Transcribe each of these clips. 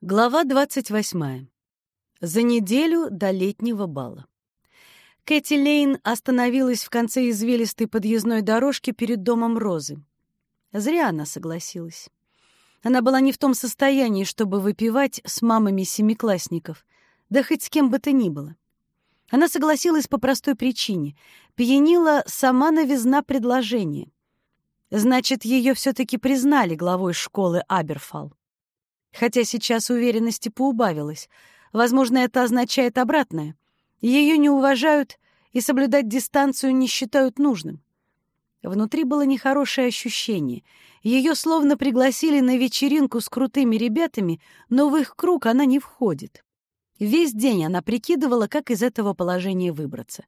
Глава 28. За неделю до летнего бала. Кэти Лейн остановилась в конце извилистой подъездной дорожки перед домом Розы. Зря она согласилась. Она была не в том состоянии, чтобы выпивать с мамами семиклассников, да хоть с кем бы то ни было. Она согласилась по простой причине. Пьянила сама новизна предложения. Значит, ее все-таки признали главой школы Аберфал хотя сейчас уверенности поубавилось. Возможно, это означает обратное. Ее не уважают и соблюдать дистанцию не считают нужным. Внутри было нехорошее ощущение. Ее словно пригласили на вечеринку с крутыми ребятами, но в их круг она не входит. Весь день она прикидывала, как из этого положения выбраться.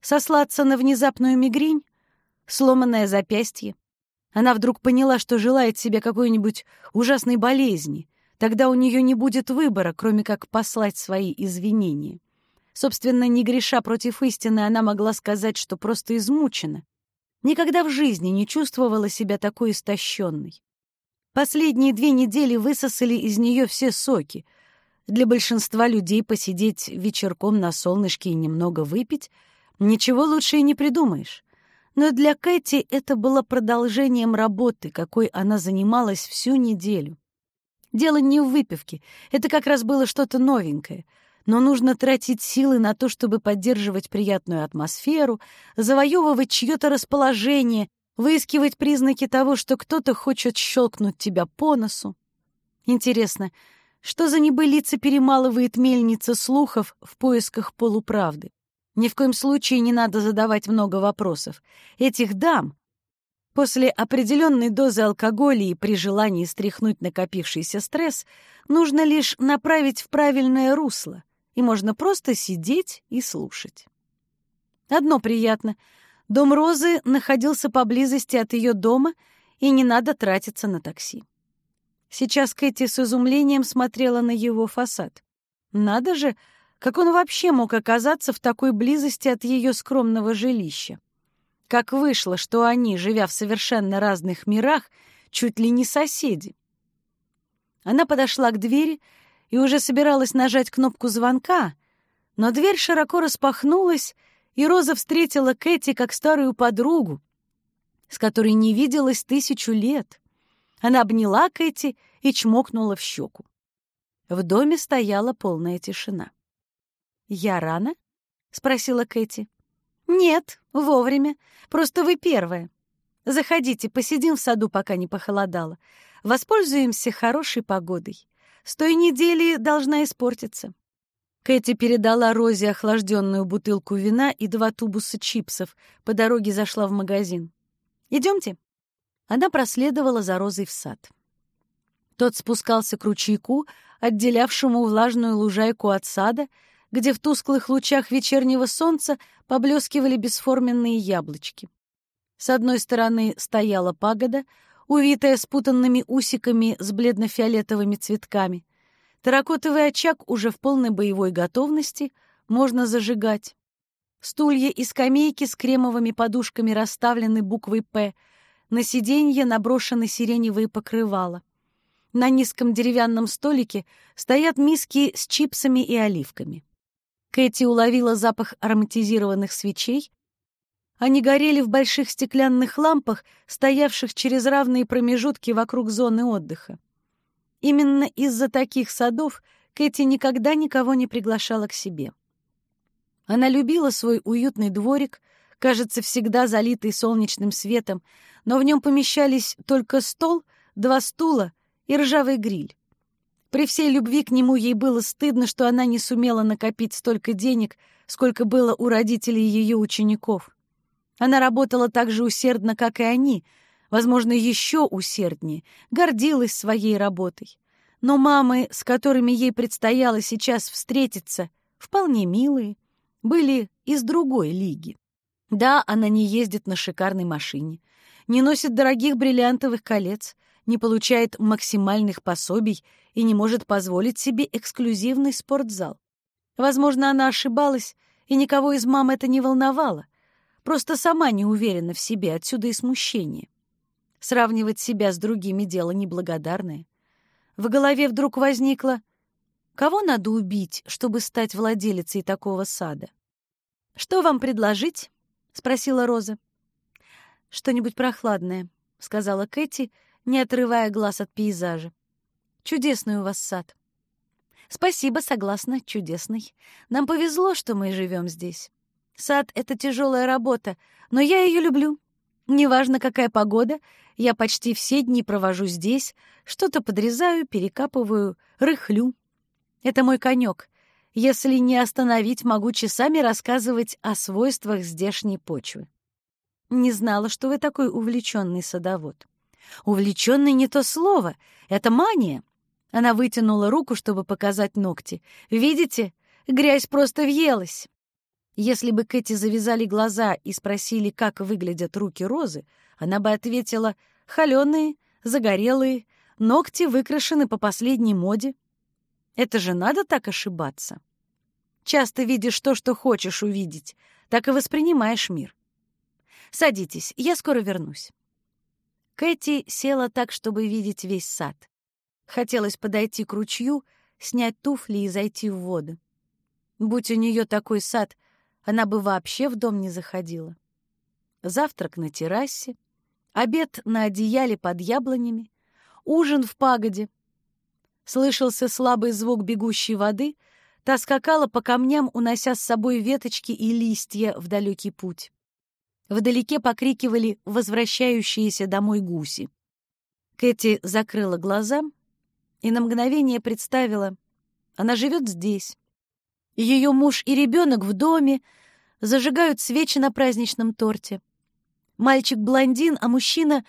Сослаться на внезапную мигрень, сломанное запястье. Она вдруг поняла, что желает себе какой-нибудь ужасной болезни, Тогда у нее не будет выбора, кроме как послать свои извинения. Собственно, не греша против истины, она могла сказать, что просто измучена. Никогда в жизни не чувствовала себя такой истощенной. Последние две недели высосали из нее все соки. Для большинства людей посидеть вечерком на солнышке и немного выпить — ничего лучше и не придумаешь. Но для Кэти это было продолжением работы, какой она занималась всю неделю. Дело не в выпивке. Это как раз было что-то новенькое. Но нужно тратить силы на то, чтобы поддерживать приятную атмосферу, завоевывать чье-то расположение, выискивать признаки того, что кто-то хочет щелкнуть тебя по носу. Интересно, что за небылица перемалывает мельница слухов в поисках полуправды? Ни в коем случае не надо задавать много вопросов. Этих дам, После определенной дозы алкоголя и при желании стряхнуть накопившийся стресс нужно лишь направить в правильное русло, и можно просто сидеть и слушать. Одно приятно — дом Розы находился поблизости от ее дома, и не надо тратиться на такси. Сейчас Кэти с изумлением смотрела на его фасад. Надо же, как он вообще мог оказаться в такой близости от ее скромного жилища. Как вышло, что они, живя в совершенно разных мирах, чуть ли не соседи. Она подошла к двери и уже собиралась нажать кнопку звонка, но дверь широко распахнулась, и Роза встретила Кэти как старую подругу, с которой не виделась тысячу лет. Она обняла Кэти и чмокнула в щеку. В доме стояла полная тишина. «Я рано?» — спросила Кэти. «Нет, вовремя. Просто вы первая. Заходите, посидим в саду, пока не похолодало. Воспользуемся хорошей погодой. С той недели должна испортиться». Кэти передала Розе охлажденную бутылку вина и два тубуса чипсов. По дороге зашла в магазин. «Идемте». Она проследовала за Розой в сад. Тот спускался к ручейку, отделявшему влажную лужайку от сада, где в тусклых лучах вечернего солнца поблескивали бесформенные яблочки. С одной стороны стояла пагода, увитая спутанными усиками с бледно-фиолетовыми цветками. Таракотовый очаг уже в полной боевой готовности, можно зажигать. Стулья и скамейки с кремовыми подушками расставлены буквой «П», на сиденье наброшены сиреневые покрывала. На низком деревянном столике стоят миски с чипсами и оливками. Кэти уловила запах ароматизированных свечей. Они горели в больших стеклянных лампах, стоявших через равные промежутки вокруг зоны отдыха. Именно из-за таких садов Кэти никогда никого не приглашала к себе. Она любила свой уютный дворик, кажется, всегда залитый солнечным светом, но в нем помещались только стол, два стула и ржавый гриль. При всей любви к нему ей было стыдно, что она не сумела накопить столько денег, сколько было у родителей ее учеников. Она работала так же усердно, как и они, возможно, еще усерднее, гордилась своей работой. Но мамы, с которыми ей предстояло сейчас встретиться, вполне милые, были из другой лиги. Да, она не ездит на шикарной машине, не носит дорогих бриллиантовых колец, не получает максимальных пособий и не может позволить себе эксклюзивный спортзал. Возможно, она ошибалась, и никого из мам это не волновало. Просто сама не уверена в себе, отсюда и смущение. Сравнивать себя с другими — дело неблагодарное. В голове вдруг возникло, кого надо убить, чтобы стать владелицей такого сада? «Что вам предложить?» — спросила Роза. «Что-нибудь прохладное», — сказала Кэти, не отрывая глаз от пейзажа. «Чудесный у вас сад». «Спасибо, согласна, чудесный. Нам повезло, что мы живем здесь. Сад — это тяжелая работа, но я ее люблю. Неважно, какая погода, я почти все дни провожу здесь, что-то подрезаю, перекапываю, рыхлю. Это мой конек. Если не остановить, могу часами рассказывать о свойствах здешней почвы. Не знала, что вы такой увлеченный садовод. Увлеченный не то слово, это мания. Она вытянула руку, чтобы показать ногти. Видите, грязь просто въелась. Если бы Кэти завязали глаза и спросили, как выглядят руки Розы, она бы ответила «холеные, загорелые, ногти выкрашены по последней моде». Это же надо так ошибаться. Часто видишь то, что хочешь увидеть, так и воспринимаешь мир. Садитесь, я скоро вернусь. Кэти села так, чтобы видеть весь сад. Хотелось подойти к ручью, снять туфли и зайти в воду. Будь у нее такой сад, она бы вообще в дом не заходила. Завтрак на террасе, обед на одеяле под яблонями, ужин в пагоде. Слышался слабый звук бегущей воды, та скакала по камням, унося с собой веточки и листья в далекий путь. Вдалеке покрикивали возвращающиеся домой гуси. Кэти закрыла глаза и на мгновение представила, она живет здесь, ее муж и ребенок в доме, зажигают свечи на праздничном торте. Мальчик блондин, а мужчина...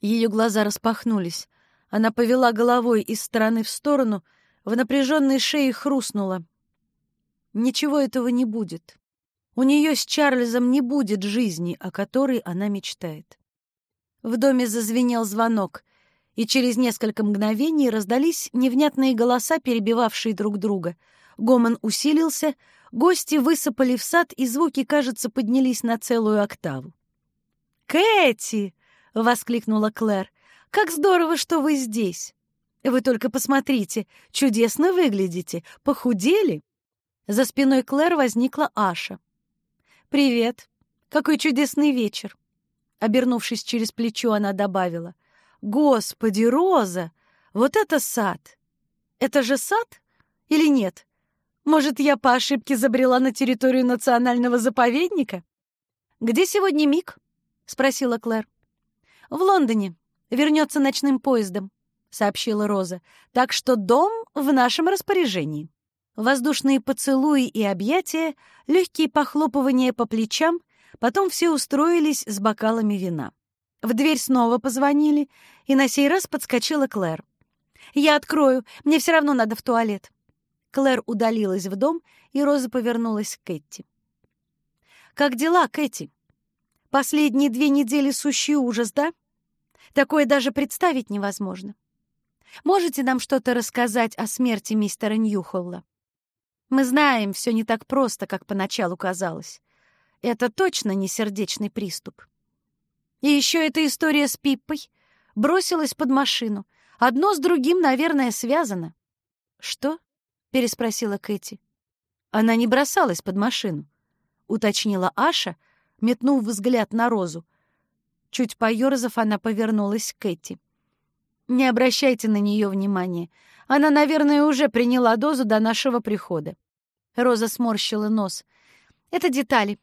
Ее глаза распахнулись. Она повела головой из стороны в сторону, в напряженной шее хрустнула. Ничего этого не будет. У нее с Чарльзом не будет жизни, о которой она мечтает. В доме зазвенел звонок, и через несколько мгновений раздались невнятные голоса, перебивавшие друг друга — Гомон усилился, гости высыпали в сад, и звуки, кажется, поднялись на целую октаву. «Кэти!» — воскликнула Клэр. «Как здорово, что вы здесь! Вы только посмотрите, чудесно выглядите, похудели!» За спиной Клэр возникла Аша. «Привет! Какой чудесный вечер!» Обернувшись через плечо, она добавила. «Господи, Роза! Вот это сад! Это же сад или нет? Может, я по ошибке забрела на территорию национального заповедника? Где сегодня Мик? спросила Клэр. В Лондоне. Вернется ночным поездом, сообщила Роза. Так что дом в нашем распоряжении. Воздушные поцелуи и объятия, легкие похлопывания по плечам, потом все устроились с бокалами вина. В дверь снова позвонили, и на сей раз подскочила Клэр. «Я открою, мне все равно надо в туалет». Клэр удалилась в дом, и Роза повернулась к Кэти. «Как дела, Кэти? Последние две недели сущий ужас, да? Такое даже представить невозможно. Можете нам что-то рассказать о смерти мистера Ньюхолла? Мы знаем, все не так просто, как поначалу казалось. Это точно не сердечный приступ. И еще эта история с Пиппой. Бросилась под машину. Одно с другим, наверное, связано. Что? переспросила Кэти. Она не бросалась под машину, уточнила Аша, метнув взгляд на Розу. Чуть поёрзав, она повернулась к Кэти. Не обращайте на нее внимания. Она, наверное, уже приняла дозу до нашего прихода. Роза сморщила нос. Это детали.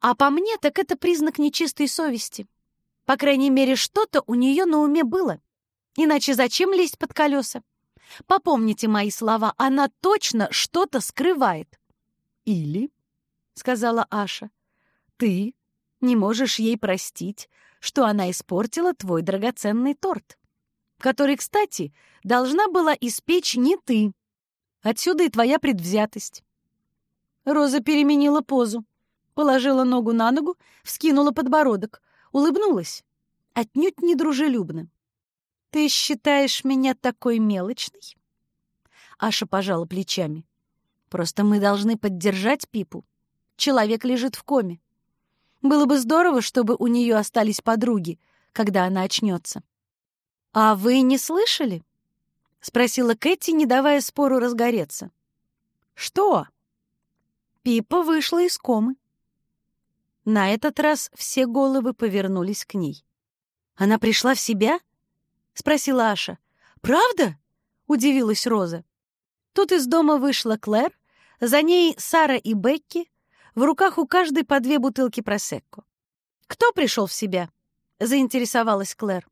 А по мне, так это признак нечистой совести. По крайней мере, что-то у нее на уме было. Иначе зачем лезть под колеса? Попомните мои слова, она точно что-то скрывает. Или, — сказала Аша, — ты не можешь ей простить, что она испортила твой драгоценный торт, который, кстати, должна была испечь не ты. Отсюда и твоя предвзятость. Роза переменила позу, положила ногу на ногу, вскинула подбородок, улыбнулась, отнюдь недружелюбно. «Ты считаешь меня такой мелочной?» Аша пожала плечами. «Просто мы должны поддержать Пипу. Человек лежит в коме. Было бы здорово, чтобы у нее остались подруги, когда она очнется». «А вы не слышали?» спросила Кэти, не давая спору разгореться. «Что?» Пипа вышла из комы. На этот раз все головы повернулись к ней. «Она пришла в себя?» — спросила Аша. «Правда?» — удивилась Роза. Тут из дома вышла Клэр, за ней Сара и Бекки, в руках у каждой по две бутылки просекко. «Кто пришел в себя?» — заинтересовалась Клэр.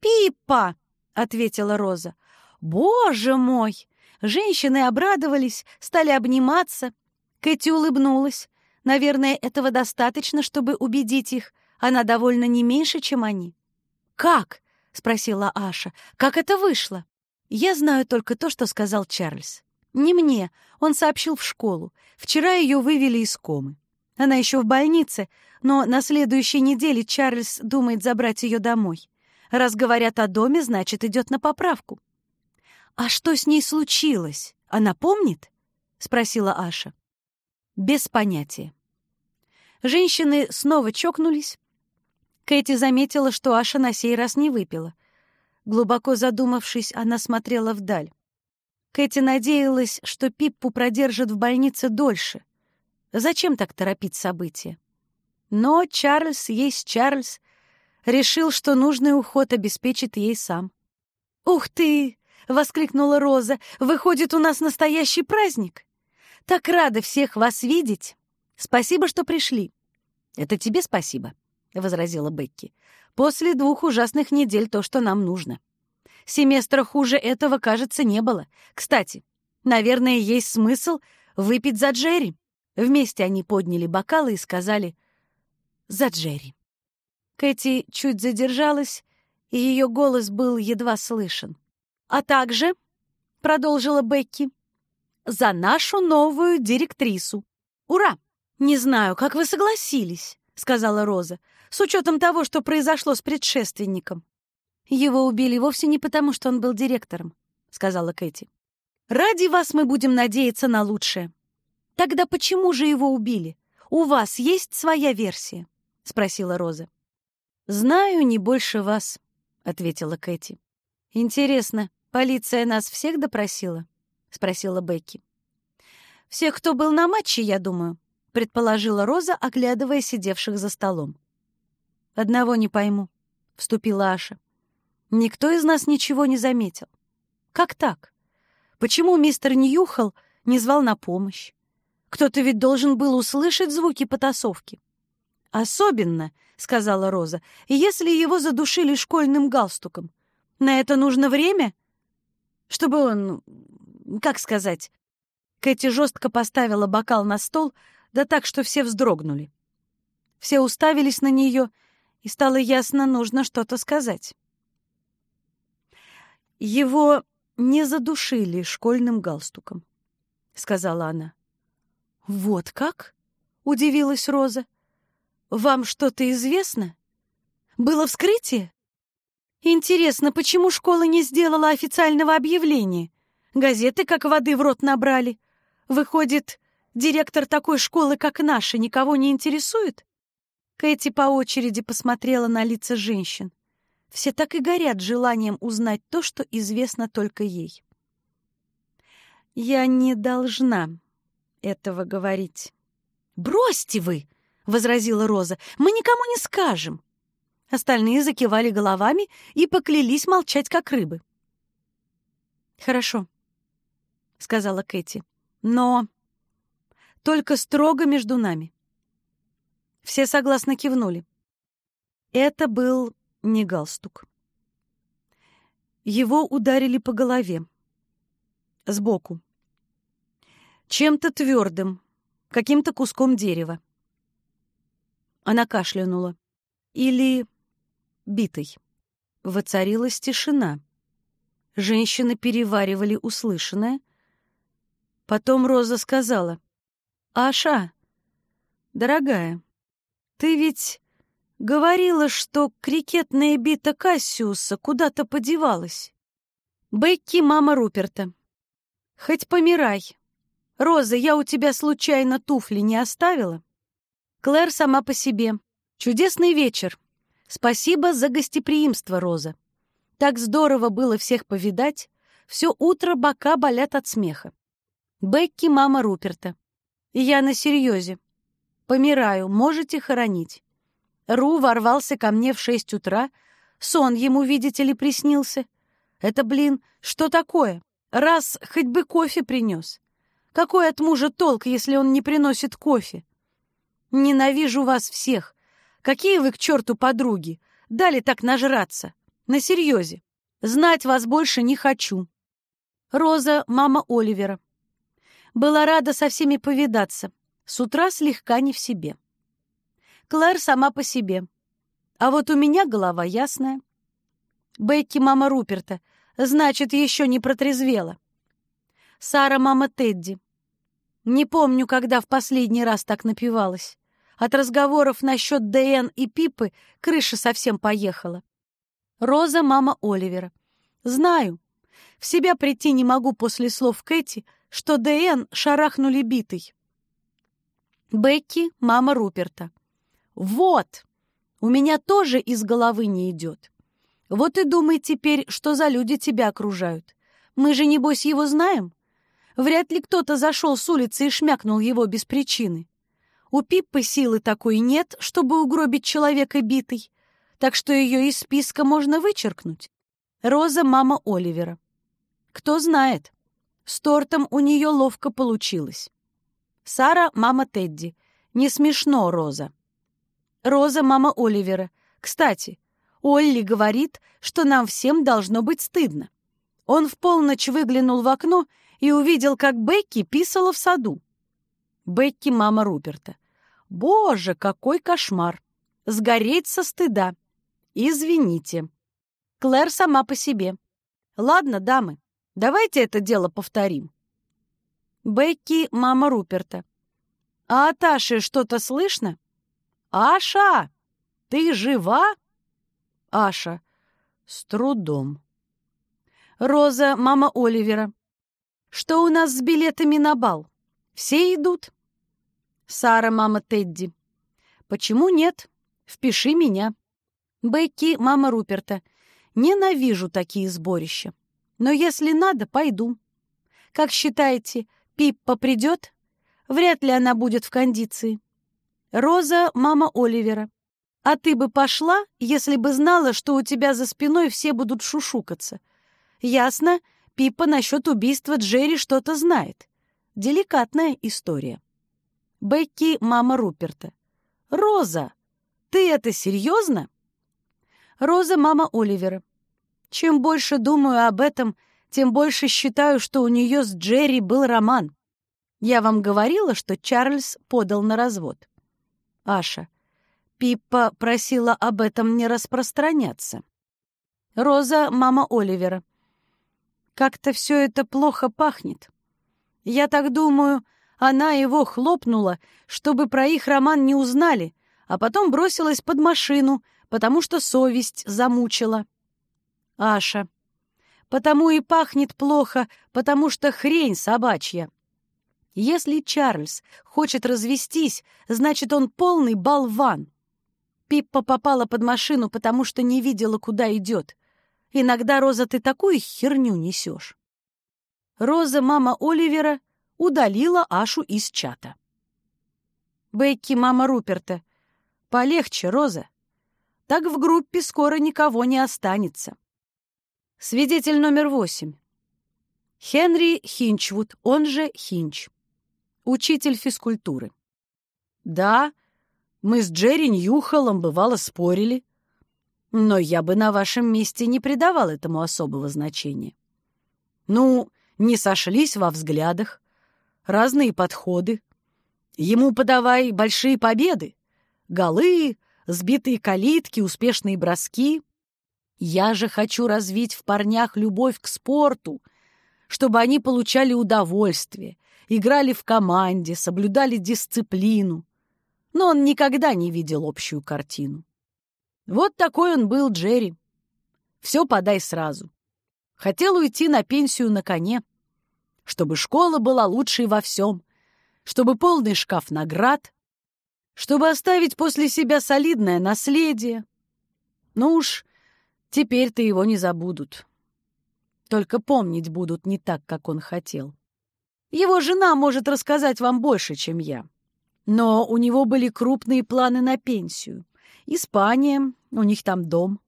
«Пипа!» — ответила Роза. «Боже мой!» Женщины обрадовались, стали обниматься. Кэти улыбнулась. Наверное, этого достаточно, чтобы убедить их. Она довольно не меньше, чем они. «Как?» — спросила Аша. «Как это вышло?» «Я знаю только то, что сказал Чарльз. Не мне. Он сообщил в школу. Вчера ее вывели из комы. Она еще в больнице, но на следующей неделе Чарльз думает забрать ее домой. Раз говорят о доме, значит, идет на поправку. «А что с ней случилось? Она помнит?» — спросила Аша. «Без понятия». Женщины снова чокнулись. Кэти заметила, что Аша на сей раз не выпила. Глубоко задумавшись, она смотрела вдаль. Кэти надеялась, что Пиппу продержат в больнице дольше. Зачем так торопить события? Но Чарльз есть Чарльз. Решил, что нужный уход обеспечит ей сам. «Ух ты!» — воскликнула Роза. «Выходит, у нас настоящий праздник! Так рада всех вас видеть! Спасибо, что пришли!» «Это тебе спасибо», — возразила Бекки. «После двух ужасных недель то, что нам нужно. Семестра хуже этого, кажется, не было. Кстати, наверное, есть смысл выпить за Джерри». Вместе они подняли бокалы и сказали «За Джерри». Кэти чуть задержалась, и ее голос был едва слышен. А также, — продолжила Бекки, — за нашу новую директрису. Ура! Не знаю, как вы согласились, — сказала Роза, с учетом того, что произошло с предшественником. Его убили вовсе не потому, что он был директором, — сказала Кэти. Ради вас мы будем надеяться на лучшее. Тогда почему же его убили? У вас есть своя версия? — спросила Роза. «Знаю не больше вас», — ответила Кэти. «Интересно, «Полиция нас всех допросила?» — спросила Бекки. «Всех, кто был на матче, я думаю», — предположила Роза, оглядывая сидевших за столом. «Одного не пойму», — вступила Аша. «Никто из нас ничего не заметил. Как так? Почему мистер Ньюхал не звал на помощь? Кто-то ведь должен был услышать звуки потасовки». «Особенно», — сказала Роза, — «если его задушили школьным галстуком. На это нужно время?» чтобы он... Как сказать? Кэти жестко поставила бокал на стол, да так, что все вздрогнули. Все уставились на нее, и стало ясно, нужно что-то сказать. «Его не задушили школьным галстуком», — сказала она. «Вот как?» — удивилась Роза. «Вам что-то известно? Было вскрытие?» Интересно, почему школа не сделала официального объявления? Газеты как воды в рот набрали. Выходит, директор такой школы, как наша, никого не интересует? Кэти по очереди посмотрела на лица женщин. Все так и горят желанием узнать то, что известно только ей. «Я не должна этого говорить». «Бросьте вы!» — возразила Роза. «Мы никому не скажем. Остальные закивали головами и поклялись молчать, как рыбы. «Хорошо», — сказала Кэти, — «но только строго между нами». Все согласно кивнули. Это был не галстук. Его ударили по голове, сбоку, чем-то твердым, каким-то куском дерева. Она кашлянула. Или битой. Воцарилась тишина. Женщины переваривали услышанное. Потом Роза сказала, «Аша, дорогая, ты ведь говорила, что крикетная бита Кассиуса куда-то подевалась. Бекки — мама Руперта. Хоть помирай. Роза, я у тебя случайно туфли не оставила? Клэр сама по себе. Чудесный вечер. Спасибо за гостеприимство, Роза. Так здорово было всех повидать. Все утро бока болят от смеха. Бекки — мама Руперта. И я на серьезе. Помираю, можете хоронить. Ру ворвался ко мне в шесть утра. Сон ему, видите ли, приснился. Это, блин, что такое? Раз хоть бы кофе принес. Какой от мужа толк, если он не приносит кофе? Ненавижу вас всех. Какие вы к черту подруги? Дали так нажраться. На серьезе. Знать вас больше не хочу. Роза, мама Оливера. Была рада со всеми повидаться. С утра слегка не в себе. Клэр сама по себе. А вот у меня голова ясная. Бекки, мама Руперта. Значит, еще не протрезвела. Сара, мама Тедди. Не помню, когда в последний раз так напивалась. От разговоров насчет ДН и Пипы крыша совсем поехала. Роза — мама Оливера. Знаю. В себя прийти не могу после слов Кэти, что ДН шарахнули битой. Бекки — мама Руперта. Вот! У меня тоже из головы не идет. Вот и думай теперь, что за люди тебя окружают. Мы же, небось, его знаем? Вряд ли кто-то зашел с улицы и шмякнул его без причины. У Пиппы силы такой нет, чтобы угробить человека битый так что ее из списка можно вычеркнуть. Роза — мама Оливера. Кто знает, с тортом у нее ловко получилось. Сара — мама Тедди. Не смешно, Роза. Роза — мама Оливера. Кстати, Олли говорит, что нам всем должно быть стыдно. Он в полночь выглянул в окно и увидел, как Бекки писала в саду. Бекки — мама Руперта. Боже, какой кошмар! Сгореть со стыда! «Извините. Клэр сама по себе. Ладно, дамы, давайте это дело повторим». Бекки — мама Руперта. «А от Аши что-то слышно?» «Аша, ты жива?» Аша. С трудом. Роза, мама Оливера. Что у нас с билетами на бал? Все идут? Сара, мама Тедди. Почему нет? Впиши меня. Бекки — мама Руперта. Ненавижу такие сборища. Но если надо, пойду. Как считаете, Пиппа придет? Вряд ли она будет в кондиции. Роза — мама Оливера. А ты бы пошла, если бы знала, что у тебя за спиной все будут шушукаться. Ясно, Пиппа насчет убийства Джерри что-то знает. Деликатная история. Бекки — мама Руперта. «Роза, ты это серьезно?» Роза — мама Оливера. Чем больше думаю об этом, тем больше считаю, что у нее с Джерри был роман. Я вам говорила, что Чарльз подал на развод. Аша. Пиппа просила об этом не распространяться. Роза — мама Оливера. Как-то все это плохо пахнет. Я так думаю, она его хлопнула, чтобы про их роман не узнали, а потом бросилась под машину — потому что совесть замучила. Аша. Потому и пахнет плохо, потому что хрень собачья. Если Чарльз хочет развестись, значит, он полный болван. Пиппа попала под машину, потому что не видела, куда идет. Иногда, Роза, ты такую херню несешь. Роза, мама Оливера, удалила Ашу из чата. Бекки, мама Руперта. Полегче, Роза так в группе скоро никого не останется. Свидетель номер восемь. Хенри Хинчвуд, он же Хинч. Учитель физкультуры. Да, мы с Джерри Ньюхолом бывало спорили, но я бы на вашем месте не придавал этому особого значения. Ну, не сошлись во взглядах, разные подходы. Ему подавай большие победы, голы, сбитые калитки, успешные броски. Я же хочу развить в парнях любовь к спорту, чтобы они получали удовольствие, играли в команде, соблюдали дисциплину. Но он никогда не видел общую картину. Вот такой он был, Джерри. Все подай сразу. Хотел уйти на пенсию на коне, чтобы школа была лучшей во всем, чтобы полный шкаф наград, чтобы оставить после себя солидное наследие. Ну уж, теперь-то его не забудут. Только помнить будут не так, как он хотел. Его жена может рассказать вам больше, чем я. Но у него были крупные планы на пенсию. Испания, у них там дом.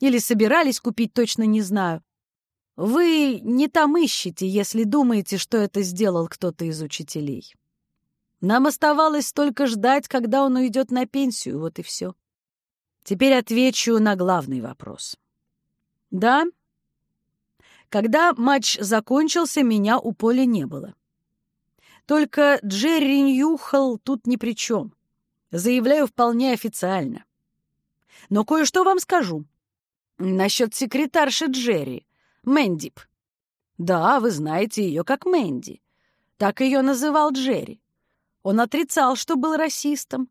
Или собирались купить, точно не знаю. Вы не там ищете, если думаете, что это сделал кто-то из учителей. Нам оставалось только ждать, когда он уйдет на пенсию, вот и все. Теперь отвечу на главный вопрос. Да, когда матч закончился, меня у поля не было. Только Джерри Ньюхал тут ни при чем. Заявляю вполне официально. Но кое-что вам скажу. Насчет секретарши Джерри, Мэндип. Да, вы знаете ее как Мэнди. Так ее называл Джерри. Он отрицал, что был расистом,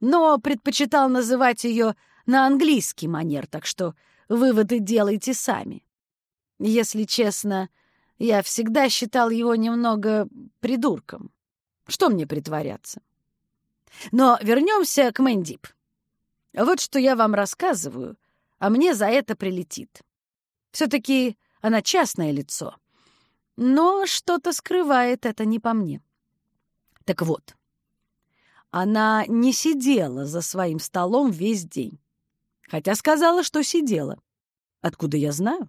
но предпочитал называть ее на английский манер, так что выводы делайте сами. Если честно, я всегда считал его немного придурком. Что мне притворяться? Но вернемся к Мэндип. Вот что я вам рассказываю, а мне за это прилетит. Все-таки она частное лицо. Но что-то скрывает это не по мне. Так вот, она не сидела за своим столом весь день. Хотя сказала, что сидела. Откуда я знаю?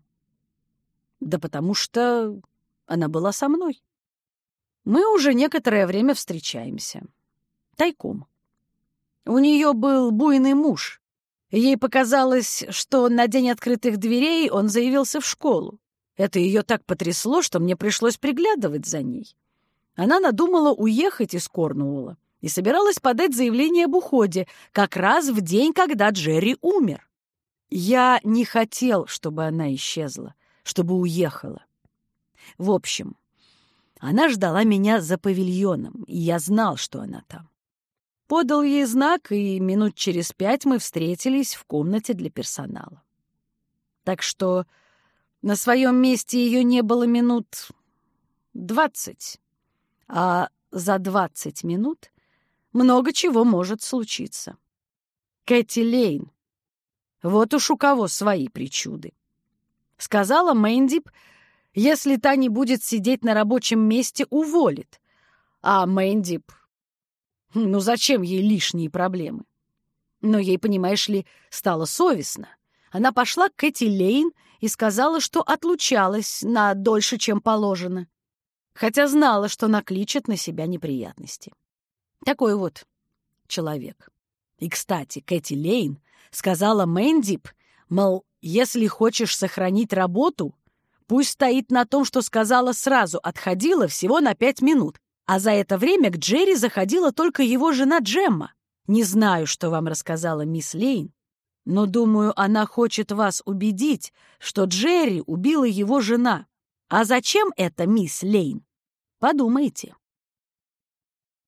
Да потому что она была со мной. Мы уже некоторое время встречаемся. Тайком. У нее был буйный муж. Ей показалось, что на день открытых дверей он заявился в школу. Это ее так потрясло, что мне пришлось приглядывать за ней. Она надумала уехать из Корнуола и собиралась подать заявление об уходе как раз в день, когда Джерри умер. Я не хотел, чтобы она исчезла чтобы уехала. В общем, она ждала меня за павильоном, и я знал, что она там. Подал ей знак, и минут через пять мы встретились в комнате для персонала. Так что на своем месте ее не было минут двадцать, а за двадцать минут много чего может случиться. Кэти Лейн. Вот уж у кого свои причуды. Сказала Мэндип, если та не будет сидеть на рабочем месте, уволит. А Мэндип... Ну зачем ей лишние проблемы? Но ей, понимаешь ли, стало совестно. Она пошла к Кэти Лейн и сказала, что отлучалась на дольше, чем положено. Хотя знала, что накличет на себя неприятности. Такой вот человек. И, кстати, Кэти Лейн сказала Мэндип, мол, если хочешь сохранить работу, пусть стоит на том, что сказала сразу, отходила всего на пять минут, а за это время к Джерри заходила только его жена Джемма. Не знаю, что вам рассказала мисс Лейн, но, думаю, она хочет вас убедить, что Джерри убила его жена. А зачем это, мисс Лейн? Подумайте.